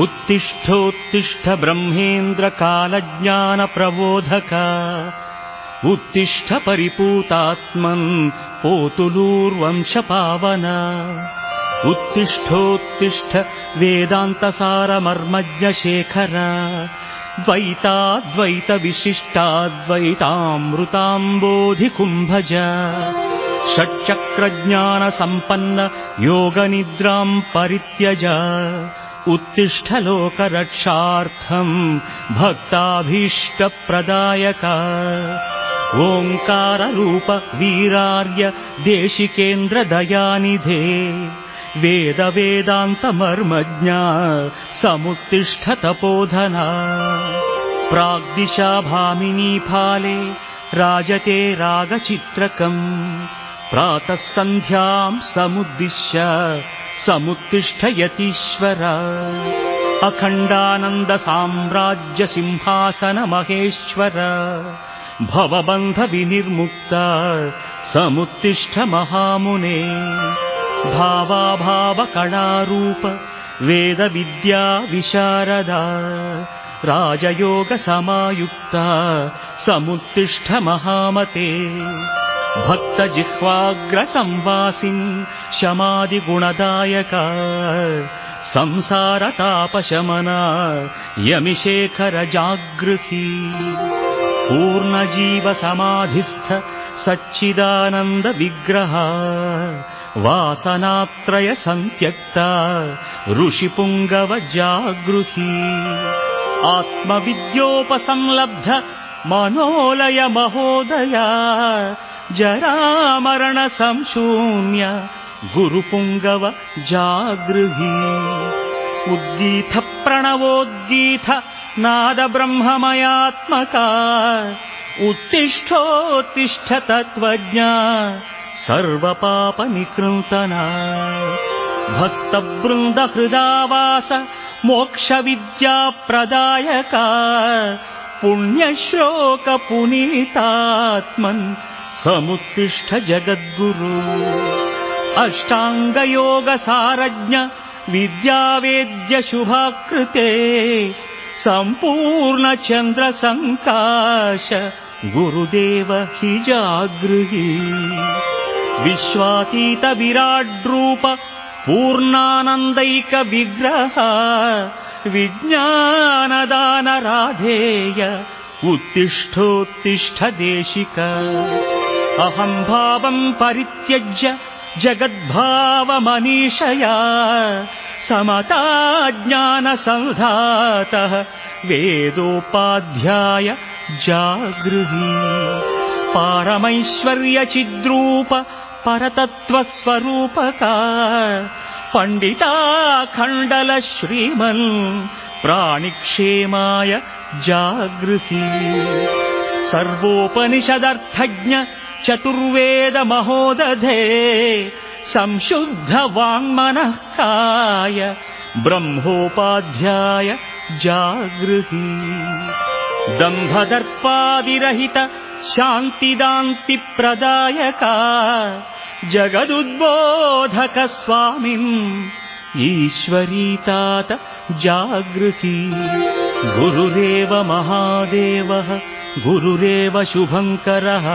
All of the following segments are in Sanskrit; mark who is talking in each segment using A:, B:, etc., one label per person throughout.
A: उत्तिष्ठोत्तिष्ठ ब्रह्मेन्द्रकालज्ञानप्रबोधक उत्तिष्ठ परिपूतात्मन् पोतुलूर्वंशपावन। उत्तिष्ठोत्तिष्ठ वेदान्तसारमर्मज्ञशेखर द्वैताद्वैतविशिष्टाद्वैतामृताम्बोधिकुम्भज। षट्चक्रज्ञानसम्पन्न योगनिद्राम् परित्यज उत्तिष्ठलोकरक्षार्थम् भक्ताभीष्टप्रदायक। ओङ्काररूप वीरार्य देशिकेन्द्रदयानिधे। वेदवेदान्तमर्मज्ञा समुत्तिष्ठतपोधना। प्राग्दिशा भामिनी फाले राजते रागचित्रकम्। प्रातः सन्ध्याम् समुद्दिश्य समुत्तिष्ठयतीश्वर। अखण्डानन्द साम्राज्य सिंहासन महेश्वर भवबन्धविनिर्मुक्त समुत्तिष्ठ महामुने भावाभावकणारूप वेदविद्या विशारदा। राजयोगसमायुक्ता समुत्तिष्ठ महामते भक्तजिह्वाग्रसंवासिन् शमादिगुणदायका संसारतापशमना यमिशेखर जागृही पूर्णजीवसमाधिस्थ सच्चिदानन्दविग्रह वासनात्रय सन्त्यक्ता ऋषिपुङ्गव जागृही आत्मविद्योपसंलब्ध मनोलय जरामरण संशून्य गुरुपुङ्गव जागृही। उद्गीथ प्रणवोद्गीथ नाद ब्रह्ममयात्मका उत्तिष्ठोत्तिष्ठ तत्त्वज्ञा सर्वपापनिकृन्तना। भक्तवृन्दहृदावास मोक्षविद्याप्रदायका। पुण्यश्लोकपुनीतात्मन् समुत्तिष्ठ जगद्गुरु। अष्टाङ्गयोगसारज्ञ विद्यावेद्य शुभाकृते सम्पूर्णचन्द्रसङ्काश गुरुदेव हि जागृही। विश्वातीत विराड्रूप पूर्णानन्दैकविग्रह विज्ञानदानराधेय उत्तिष्ठोत्तिष्ठ देशिक अहम्भावम् परित्यज्य जगद्भावमनीषया समता ज्ञानसन्धातः वेदोपाध्याय जागृही। पारमैश्वर्यचिद्रूप परतत्त्वस्वरूपका पण्डिताखण्डल श्रीमन् प्राणिक्षेमाय जागृही। सर्वोपनिषदर्थज्ञ चतुर्वेद महोदधे संशुद्ध वाङ्मनः काय ब्रह्मोपाध्याय जागृही दम्भदर्पादिरहित शान्तिदान्तिप्रदायका जगदुद्बोधक स्वामिन् ईश्वरीतात जागृही गुरुरेव महादेवः गुरुरेव शुभङ्करः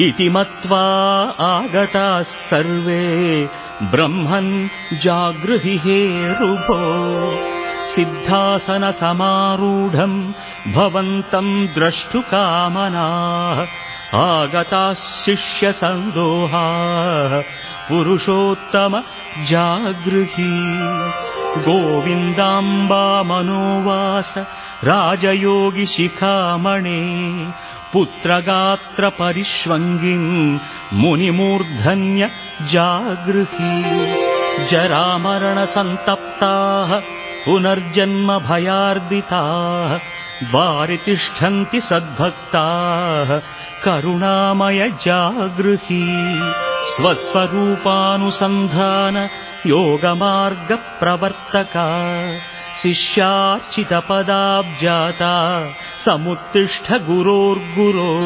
A: इति मत्वा आगताः सर्वे ब्रह्मन् जागृहि हेरुभो सिद्धासनसमारूढम् भवन्तम् द्रष्टुकामनाः। आगताः शिष्यसन्दोहाः। पुरुषोत्तम जागृही। गोविन्दाम्बा मनोवास राजयोगिशिखामणे पुत्रगात्रपरिष्वङ्गिम् मुनिमूर्धन्य जागृही जरामरणसन्तप्ताः पुनर्जन्म भयार्दिताः द्वारि तिष्ठन्ति सद्भक्ताः करुणामय जागृही स्वस्वरूपानुसन्धान योगमार्गप्रवर्तका शिष्यार्चितपदाब्जाता समुत्तिष्ठ गुरोर्गुरो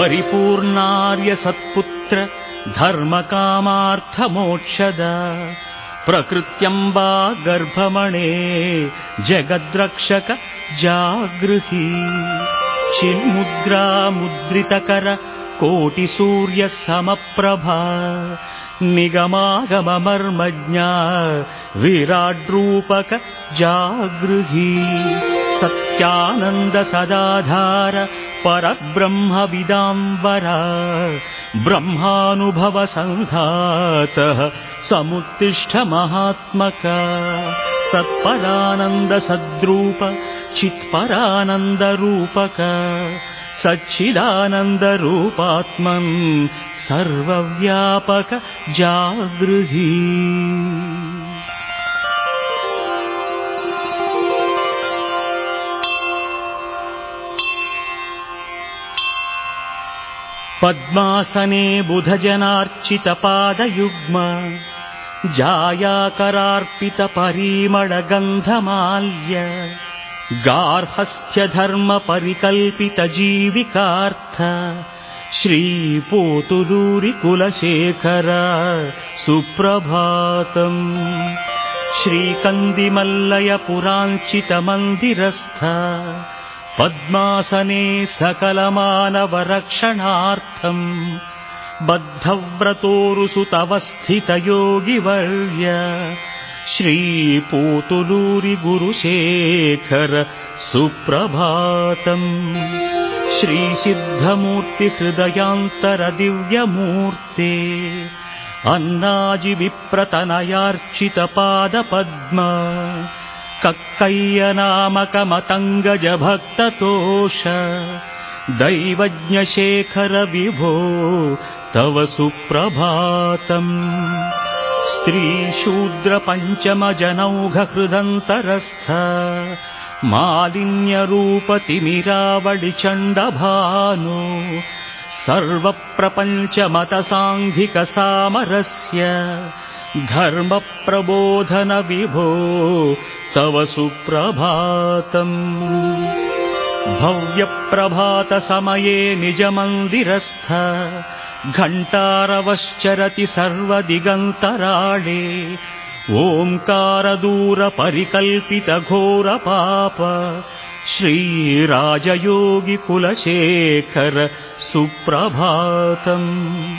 A: परिपूर्णार्य सत्पुत्र धर्मकामार्थमोक्षद। प्रकृत्यम्बा गर्भमणे जगद्रक्षक जागृही। चिन्मुद्रा मुद्रितकर कोटिसूर्यसमप्रभा निगमागममर्मज्ञा विराड्रूपक जागृही। सत्यानन्द सदाधार परब्रह्मविदाम्बरा ब्रह्मानुभव सन्धातः समुत्तिष्ठ महात्मक। सत्परानन्द सद्रूप सच्चिदानन्दरूपात्मन् सर्वव्यापक जागृही। पद्मासने बुधजनार्चितपादयुग्म जायाकरार्पितपरीमळगन्धमाल्य गार्हस्थ्यधर्मपरिकल्पितजीविकार्थ श्रीपोतुलूरिकुलशेखर सुप्रभातम्। श्रीकन्दिमल्लयपुराञ्चितमन्दिरस्थ पद्मासने सकलमानवरक्षणार्थम् बद्धव्रतोरुसुतवस्थितयोगिवर्य श्रीपोतुलूरिगुरुशेखर सुप्रभातम्। श्रीसिद्धमूर्तिहृदयान्तरदिव्यमूर्ते अन्नाजिविप्रतनयार्चितपादपद्म कक्कय्यनामकमतङ्गजभक्ततोष दैवज्ञशेखर विभो तव सुप्रभातम् स्त्रीशूद्रपञ्चमजनौघहृदन्तरस्थ मालिन्यरूपतिमिरावडिचण्डभानो सर्वप्रपञ्चमतसाङ्घिकसामरस्य धर्मप्रबोधनविभो तव सुप्रभातम्। भव्यप्रभातसमये निजमन्दिरस्थ घण्टारवश्चरति सर्वदिगन्तराळे ओङ्कारदूरपरिकल्पितघोरपाप श्रीराजयोगिकुलशेखर सुप्रभातम्।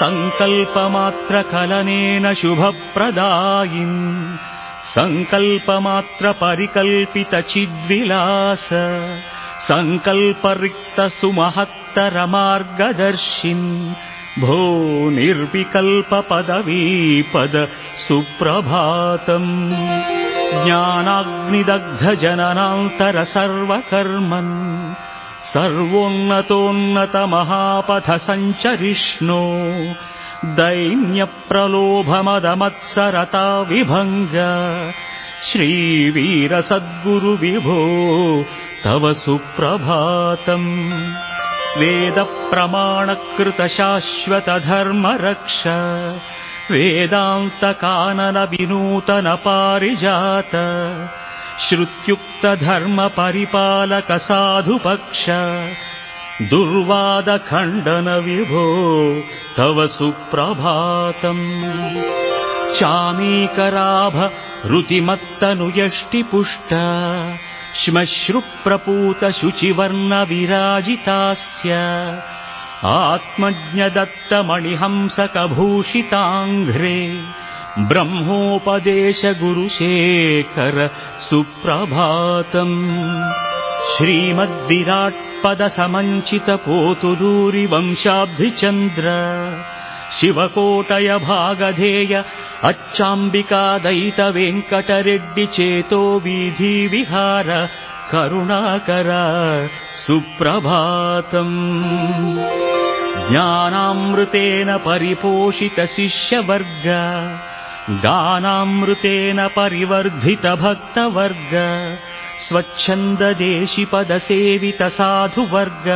A: सङ्कल्पमात्रकलनेन शुभप्रदायिन् सङ्कल्पमात्रपरिकल्पितचिद्विलास सङ्कल्परिक्तसुमहत्तरमार्गदर्शिन् भो निर्विकल्पपदवीपद सुप्रभातम्। ज्ञानाग्निदग्धजननान्तर सर्वकर्मन् सर्वोन्नतोन्नतमहापथ सञ्चरिष्णो दैन्यप्रलोभमदमत्सरता विभङ्ग श्रीवीरसद्गुरुविभो तव सुप्रभातम् वेदप्रमाणकृतशाश्वतधर्मरक्ष वेदान्तकाननविनूतनपारिजात श्रुत्युक्तधर्मपरिपालकसाधुपक्ष दुर्वादखण्डनविभो तव सुप्रभातम्। चामीकराभ ऋतिमत्तनुयष्टिपुष्ट श्मश्रुप्रपूतशुचिवर्णविराजितास्य आत्मज्ञदत्तमणिहंसकभूषिताङ्घ्रे ब्रह्मोपदेशगुरुशेखर सुप्रभातम् श्रीमद्विराट्पदसमञ्चितपोतुदूरिवंशाब्धिचन्द्र शिवकोटय भागधेय अच्छाम्बिकादयितवेङ्कटरेड्डि चेतो वीधिविहार करुणाकर सुप्रभातम्। ज्ञानामृतेन परिपोषितशिष्यवर्ग गानामृतेन परिवर्धितभक्तवर्ग स्वच्छन्ददेशिपदसेवितसाधुवर्ग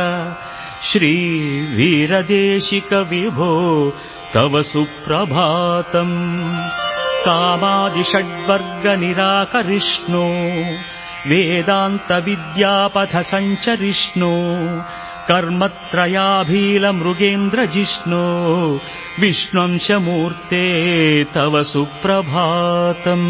A: श्रीवीरदेशिकविभो तव सुप्रभातम् कामादिषड्वर्गनिराकरिष्णो वेदान्तविद्यापथ सञ्चरिष्णो कर्मत्रयाभीलमृगेन्द्रजिष्णो विष्णुंशमूर्ते तव सुप्रभातम्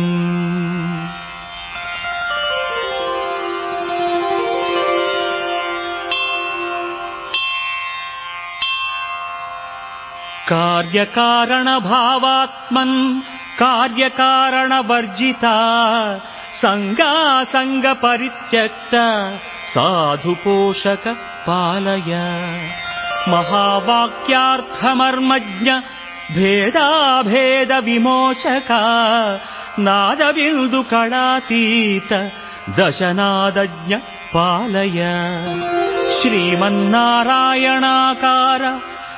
A: कार्यकारणभावात्मन् कार्यकारणवर्जिता सङ्गासङ्गपरित्यक्त साधुपोषक पालय महावाक्यार्थमर्मज्ञ भेदाभेदविमोचका नादबिन्दुकलातीत दशनादज्ञ पालय। श्रीमन्नारायणाकार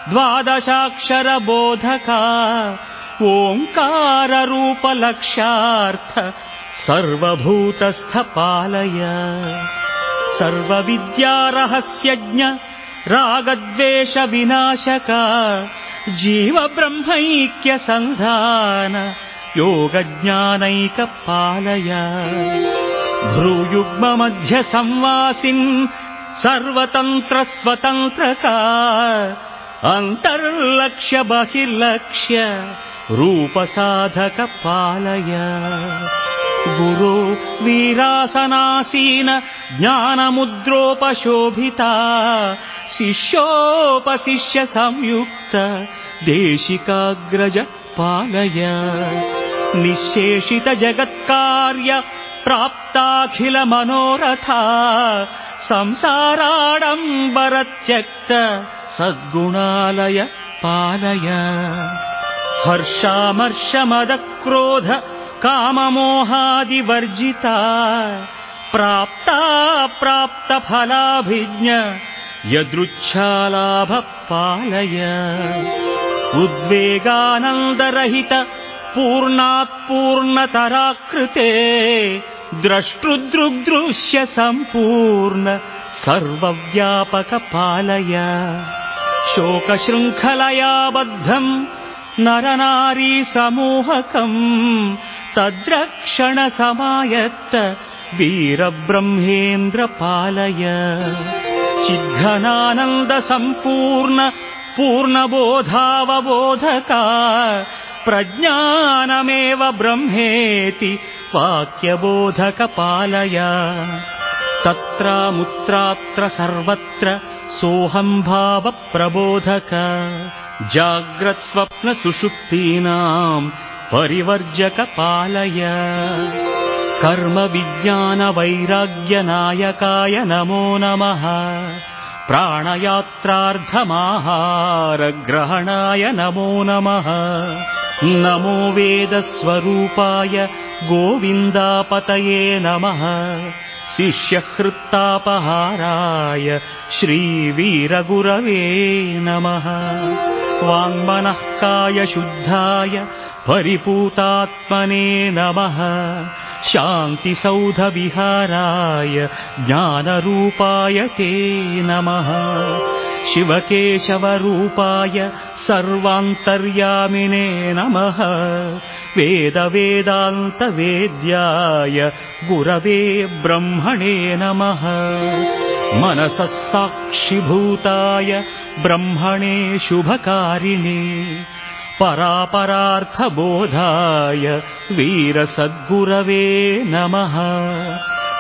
A: द्वादशाक्षरबोधका ओङ्काररूपलक्ष्यार्थ सर्वभूतस्थ पालय सर्वविद्यारहस्यज्ञ रागद्वेषविनाशका जीवब्रह्मैक्यसन्धान योगज्ञानैकपालय। भ्रूयुग्ममध्यसंवासिन् सर्वतन्त्रस्वतन्त्रका अन्तर्लक्ष्य बहिर्लक्ष्य रूपसाधकपालय। गुरो वीरासनासीन ज्ञानमुद्रोपशोभिता शिष्योपशिष्य संयुक्त देशिकाग्रज पालय निःशेषित जगत्कार्य प्राप्ताखिल मनोरथा संसाराडम्बरत्यक्त सद्गुणालय पालय। हर्षामर्षमदक्रोध काममोहादिवर्जिता। प्राप्ता प्राप्तफलाभिज्ञ यदृच्छालाभ पालय उद्वेगानन्दरहित पूर्णात् पूर्णतराकृते द्रष्टृदृग्दृश्य सम्पूर्ण सर्वव्यापक पालय शोकशृङ्खलया बद्धम् नरनारी समूहकम् तद्रक्षणसमायत्त वीरब्रह्मेन्द्र पालय चिद्घनानन्दसम्पूर्ण पूर्णबोधावबोधका प्रज्ञानमेव ब्रह्मेति वाक्यबोधकपालय। तत्रामुत्रात्र सर्वत्र सोऽहम्भावप्रबोधक जाग्रत्स्वप्नसुषुप्तीनाम् परिवर्जकपालय। कर्मविज्ञानवैराग्यनायकाय नमो नमः। प्राणयात्रार्धमाहारग्रहणाय नमो नमः। नमो वेदस्वरूपाय गोविन्दापतये नमः शिष्यहृत्तापहाराय श्रीवीरगुरवे नमः। वाङ्मनः कायशुद्धाय परिपूतात्मने नमः। शान्तिसौधविहाराय ज्ञानरूपाय ते नमः। शिवकेशवरूपाय सर्वान्तर्यामिने नमः। वेदवेदान्तवेद्याय गुरवे ब्रह्मणे नमः। मनसः साक्षिभूताय ब्रह्मणे शुभकारिणे। परापरार्थबोधाय वीरसद्गुरवे नमः।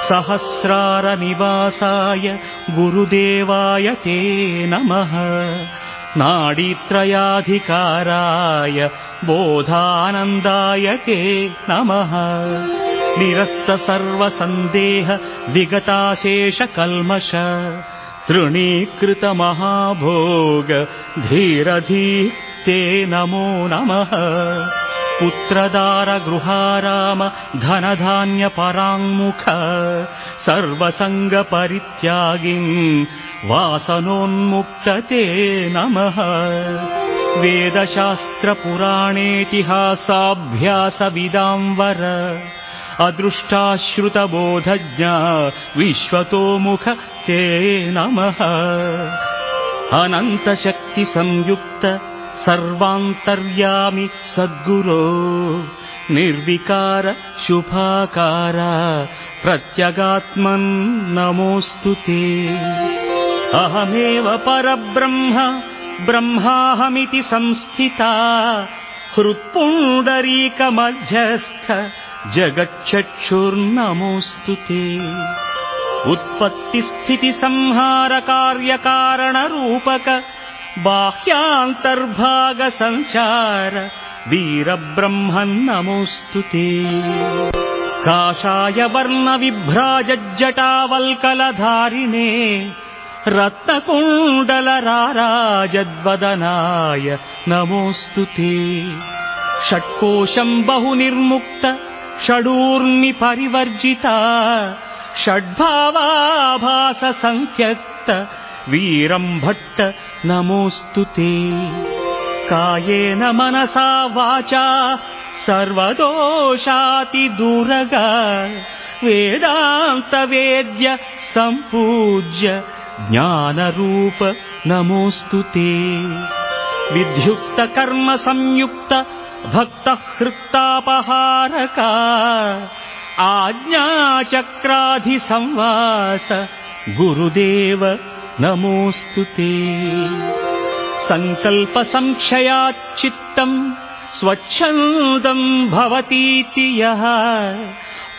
A: सहस्रारनिवासाय गुरुदेवाय ते नमः नाडीत्रयाधिकाराय बोधानन्दाय ते नमः। निरस्तसर्वसन्देह विगताशेषकल्मष। तृणीकृतमहाभोग धीरधीः नमो नमः। पुत्रदारगृहाराम धनधान्यपराङ्मुख। सर्वसङ्गपरित्यागिम् वासनोन्मुक्तते नमः। वेदशास्त्रपुराणेतिहासाभ्यासविदाम्बर अदृष्टाश्रुतबोधज्ञा विश्वतोमुख ते नमः। अनन्तशक्तिसंयुक्त सर्वान्तर्यामि सद्गुरो निर्विकार शुभाकार प्रत्यगात्मन् नमोऽस्तु ते अहमेव परब्रह्म ब्रह्माहमिति संस्थिता हृत्पुण्डरीकमध्यस्थ जगच्चक्षुर्नमोऽस्तु ते। उत्पत्तिस्थितिसंहारकार्यकारणरूपक बाह्यान्तर्भागसञ्चार वीरब्रह्मन् नमोऽस्तु ते। काषाय वर्णविभ्राजज्जटावल्कलधारिणे रत्नकुण्डलराराजद्वदनाय नमोऽस्तु ते। षट्कोशम् बहुनिर्मुक्त षडूर्मि परिवर्जिता षड्भावाभाससङ्ख्यक्त वीरम् भट्ट नमोऽस्तु ते। कायेन मनसा वाचा सर्वदोषातिदूरग वेदान्तवेद्य सम्पूज्य ज्ञानरूप नमोऽस्तु ते। विध्युक्तकर्म संयुक्त भक्तः आज्ञाचक्राधिसंवास गुरुदेव नमोऽस्तु ते। सङ्कल्पसंक्षयाच्चित्तम् स्वच्छन्दम् भवतीति यः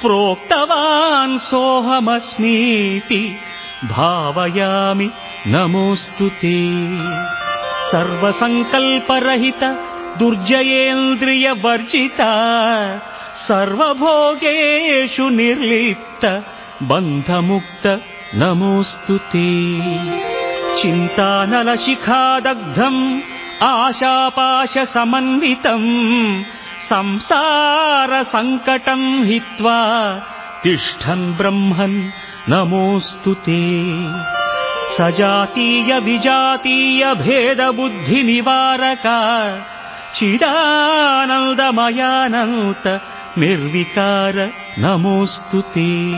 A: प्रोक्तवान् सोऽहमस्मीति भावयामि। नमोऽस्तु ते। सर्वसङ्कल्परहित दुर्जयेन्द्रियवर्जिता सर्वभोगेषु निर्लिप्त बन्धमुक्त नमोऽस्तु ते। चिन्तानलशिखादग्धम् आशापाशसमन्वितम् संसारसङ्कटम् हित्वा तिष्ठन् ब्रह्मन् नमोऽस्तु ते। सजातीय विजातीय भेदबुद्धिनिवारका चिदानन्दमयानन्त निर्विकार नमोऽस्तु ते।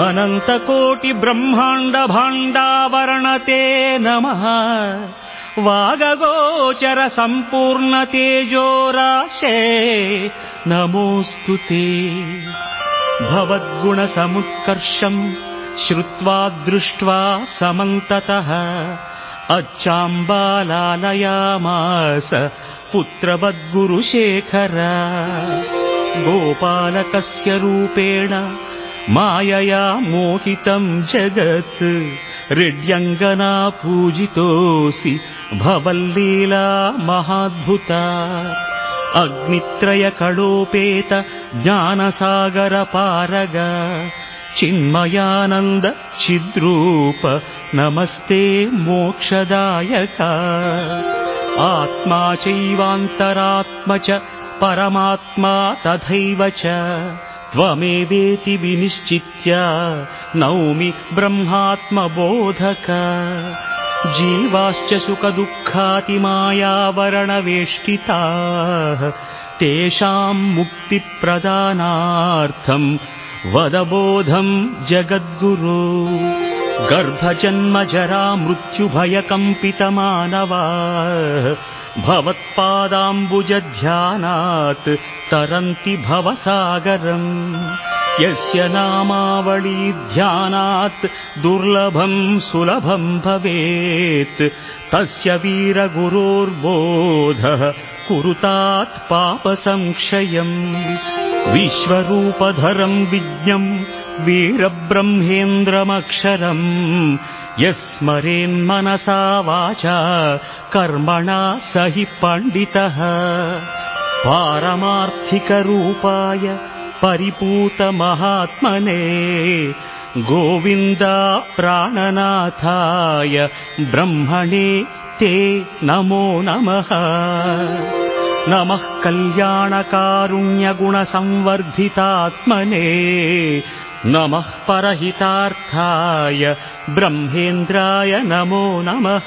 A: अनन्तकोटिब्रह्माण्डभाण्डावरणते नमः। वागगोचरसम्पूर्णतेजोराशे। नमोऽस्तु ते भवद्गुणसमुत्कर्षम् श्रुत्वा दृष्ट्वा समन्ततः अच्छाम्बालालयामास पुत्रवद्गुरुशेखर। गोपालकस्य रूपेण मायया मोहितम् जगत्। हृड्यङ्गना पूजितोऽसि भवल्लीला महाद्भुता अग्नित्रयकलोपेत ज्ञानसागरपारग। चिन्मयानन्द चिद्रूप। नमस्ते मोक्षदायक। आत्मा चैवान्तरात्म च परमात्मा तथैव च। त्वमेवेति विनिश्चित्य नौमि ब्रह्मात्मबोधक जीवाश्च सुखदुःखातिमायावरणवेष्टिताः। तेषाम् मुक्तिप्रदानार्थम् वदबोधम् जगद्गुरो। गर्भजन्मजरा मृत्युभयकम्पितमानवा भवत्पादाम्बुजध्यानात् तरन्ति भवसागरम् यस्य नामावळी ध्यानात् दुर्लभम् सुलभम् भवेत् तस्य वीरगुरोर्बोधः कुरुतात् पापसंक्षयम् विश्वरूपधरम् विज्ञम् वीरब्रह्मेन्द्रमक्षरम् यस्मरेन्मनसा वाचा कर्मणा स हि पण्डितः। पारमार्थिकरूपाय परिपूतमहात्मने गोविन्दा प्राणनाथाय ब्रह्मणे ते नमो नमः। नमः कल्याणकारुण्यगुणसंवर्धितात्मने नमः परहितार्थाय ब्रह्मेन्द्राय नमो नमः।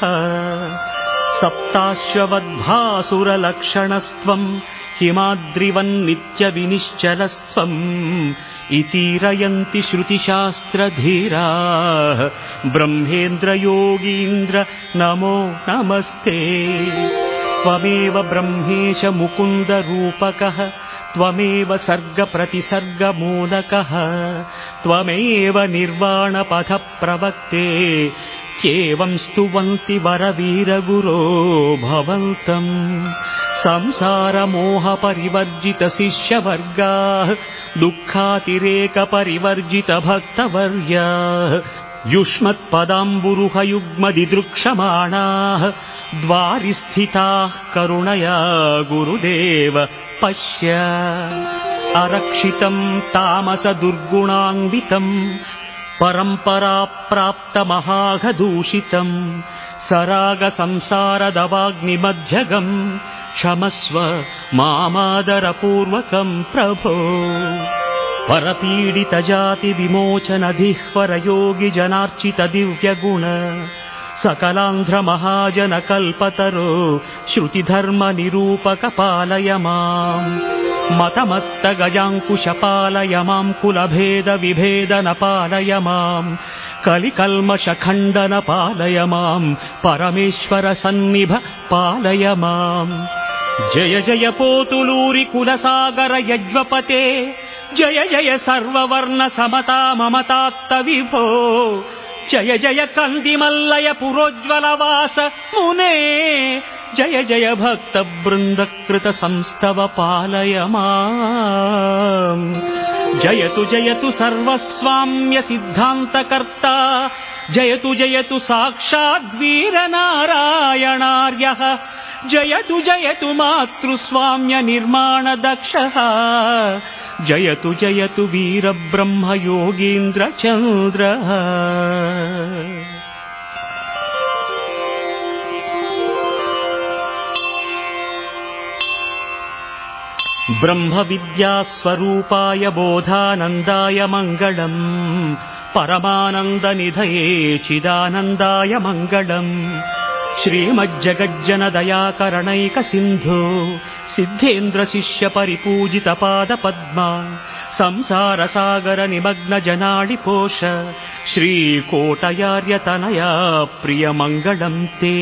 A: सप्ताश्ववद्भासुरलक्षणस्त्वम् हिमाद्रिवन्नित्यविनिश्चलस्त्वम् इतीरयन्ति श्रुतिशास्त्रधीराः। ब्रह्मेन्द्रयोगीन्द्र नमो नमस्ते। त्वमेव ब्रह्मेश मुकुन्दरूपकः त्वमेव सर्गप्रतिसर्गमूलकः त्वमेव निर्वाणपथप्रवक्ते इत्येवं स्तुवन्ति वरवीरगुरो भवन्तम् संसारमोहपरिवर्जितशिष्यवर्गाः दुःखातिरेकपरिवर्जितभक्तवर्याः युष्मत्पदाम्बुरुहयुग्मदिदृक्षमाणाः द्वारिस्थिताः करुणया गुरुदेव पश्य। अरक्षितम् तामसदुर्गुणान्वितम् परम्पराप्राप्तमहाघदूषितम् सरागसंसारदवाग्निमध्यगम् क्षमस्व मामादरपूर्वकम् प्रभो। परपीडितजातिविमोचनधिह्वरयोगि जनार्चित दिव्यगुण सकलान्ध्रमहाजनकल्पतरो श्रुतिधर्मनिरूपकपालय माम् मतमत्तगजाङ्कुशपालय माम् कुलभेदविभेदन पालय माम् कलिकल्मषखण्डन पालय माम् परमेश्वर सन्निभ पालय माम्। जय जय पोतुलूरि कुलसागर यज्वपते जय जय सर्ववर्ण समता ममतात्त विभो जय जय कन्दिमल्लय पुरोज्ज्वलवास मुने। जय जय भक्तवृन्दकृत संस्तव पालय माम् जयतु जयतु सर्वस्वाम्य सिद्धान्तकर्ता जयतु जयतु साक्षाद्वीरनारायणार्यः जयतु जयतु मातृस्वाम्य निर्माणदक्षः जयतु जयतु वीरब्रह्म ब्रह्मविद्यास्वरूपाय बोधानन्दाय मङ्गलम् परमानन्दनिधये चिदानन्दाय मङ्गलम् श्रीमज्जगज्जनदयाकरणैकसिन्धो सिद्धेन्द्रशिष्य परिपूजित पादपद्मा संसारसागर निमग्न जनाडिपोष श्रीकोटयार्यतनया प्रियमङ्गलम् ते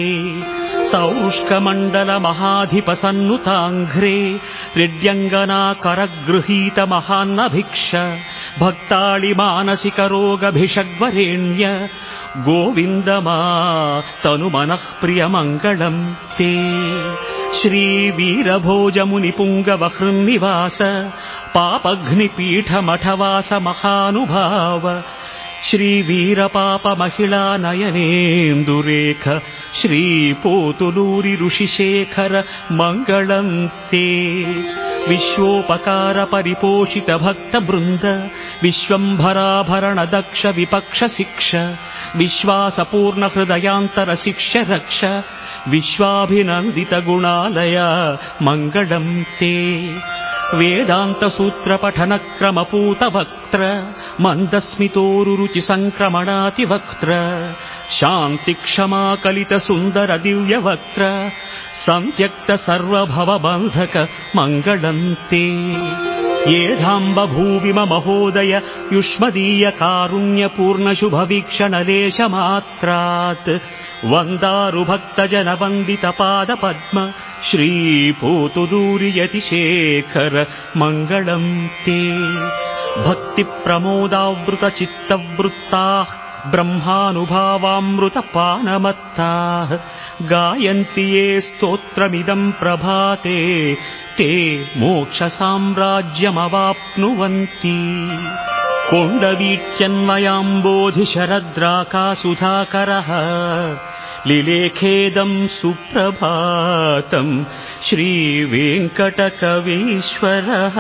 A: तौष्कमण्डल महाधिपसन्नुताङ्घ्रे हृद्यङ्गना करगृहीत महान्नभिक्ष भक्ताळि मानसिक रोगभिषग्वरेण्य गोविन्द मा तनु मनः प्रियमङ्गलम् ते। श्रीवीरभोजमुनिपुङ्गवहृन्निवास पापघ्निपीठमठवास महानुभाव श्रीवीरपाप महिला नयनेन्दुरेख ऋषिशेखर मङ्गलम् ते विश्वोपकार परिपोषित भक्तवृन्द विश्वम्भराभरण दक्ष विपक्ष शिक्ष विश्वासपूर्ण हृदयान्तर शिक्ष रक्ष विश्वाभिनन्दित गुणालय मङ्गलम् ते वेदान्तसूत्रपठनक्रमपूतवक्त्र मन्दस्मितोरुरुचि सङ्क्रमणातिवक्त्र सन्त्यक्त सर्वभवबन्धक मङ्गलम् ते येधाम्ब भूविम महोदय युष्मदीय कारुण्यपूर्ण शुभवीक्षणलेशमात्रात् वन्दारुभक्तजनवन्दित पादपद्म श्रीपोतुदूरियतिशेखर मङ्गलम् ते भक्तिप्रमोदावृतचित्तवृत्ताः ब्रह्मानुभावामृतपानमत्ताः। गायन्ति ये स्तोत्रमिदम् प्रभाते ते मोक्षसाम्राज्यमवाप्नुवन्ति। कोण्डवीत्यन्वयाम्बोधिशरद्राकासुधाकरः लिलेखेदम् सुप्रभातम् श्रीवेङ्कटकवीश्वरः